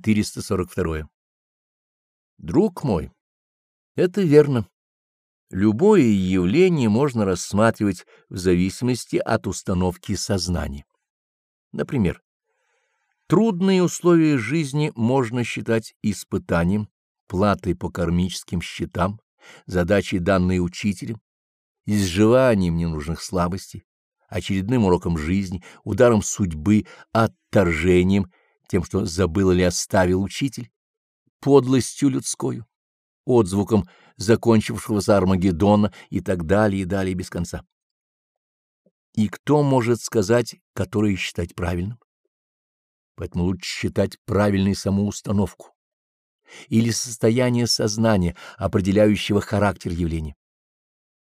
442. Друг мой, это верно. Любое явление можно рассматривать в зависимости от установки сознания. Например, трудные условия жизни можно считать испытанием, платой по кармическим счетам, задачей, данной учителем, изживанием ненужных слабостей, очередным уроком жизни, ударом судьбы, отторжением, тем, что забыл или оставил учитель, подлостью людскою, отзвуком закончившегося Армагеддона и так далее и далее без конца. И кто может сказать, которое считать правильным? Поэтому лучше считать правильной саму установку или состояние сознания, определяющего характер явления.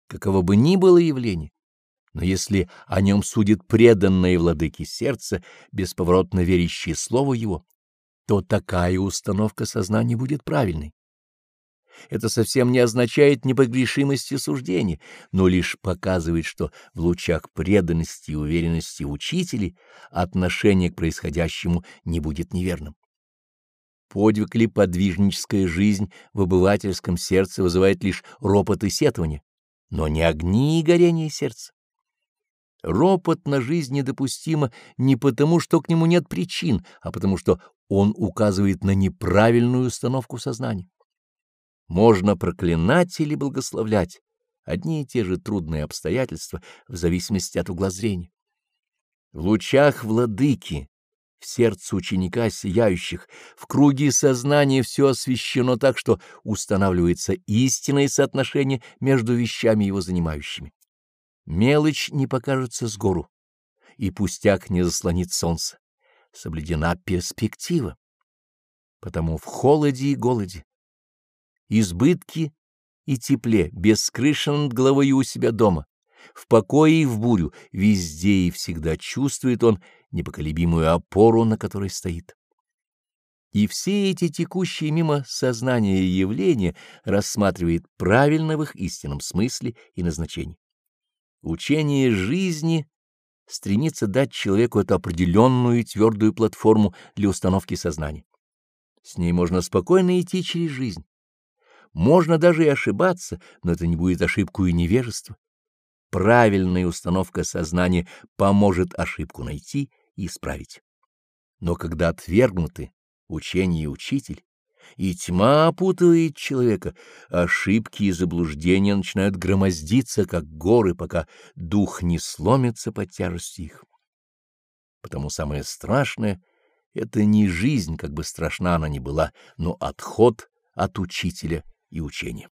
Каково бы ни было явление, но если о нем судит преданное владыке сердца, бесповоротно верящее слову его, то такая установка сознания будет правильной. Это совсем не означает непогрешимости суждения, но лишь показывает, что в лучах преданности и уверенности учителей отношение к происходящему не будет неверным. Подвиг ли подвижническая жизнь в обывательском сердце вызывает лишь ропот и сетование, но не огни и горение сердца. Ропот на жизнь недопустимо не потому, что к нему нет причин, а потому что он указывает на неправильную установку сознания. Можно проклинать или благословлять одни и те же трудные обстоятельства в зависимости от угла зрения. В лучах владыки, в сердце ученика сияющих, в круге сознания все освещено так, что устанавливается истинное соотношение между вещами его занимающими. Мелочь не покажется с гору, и пустяк не заслонит солнце. Соблюдена перспектива. Потому в холоде и голоде, избытке и тепле, без крыши над головой у себя дома, в покое и в бурю, везде и всегда чувствует он непоколебимую опору, на которой стоит. И все эти текущие мимо сознания явления рассматривает правильно в их истинном смысле и назначении. Учение жизни стремится дать человеку эту определенную и твердую платформу для установки сознания. С ней можно спокойно идти через жизнь можно даже и ошибаться, но это не будет ошибку и невежество. Правильная установка сознания поможет ошибку найти и исправить. Но когда отвергнуты учение и учитель, и тьма опутывает человека, ошибки и заблуждения начинают громоздиться, как горы, пока дух не сломится под тяжестью их. Потому самое страшное — это не жизнь, как бы страшна она ни была, но отход от учителя и учения.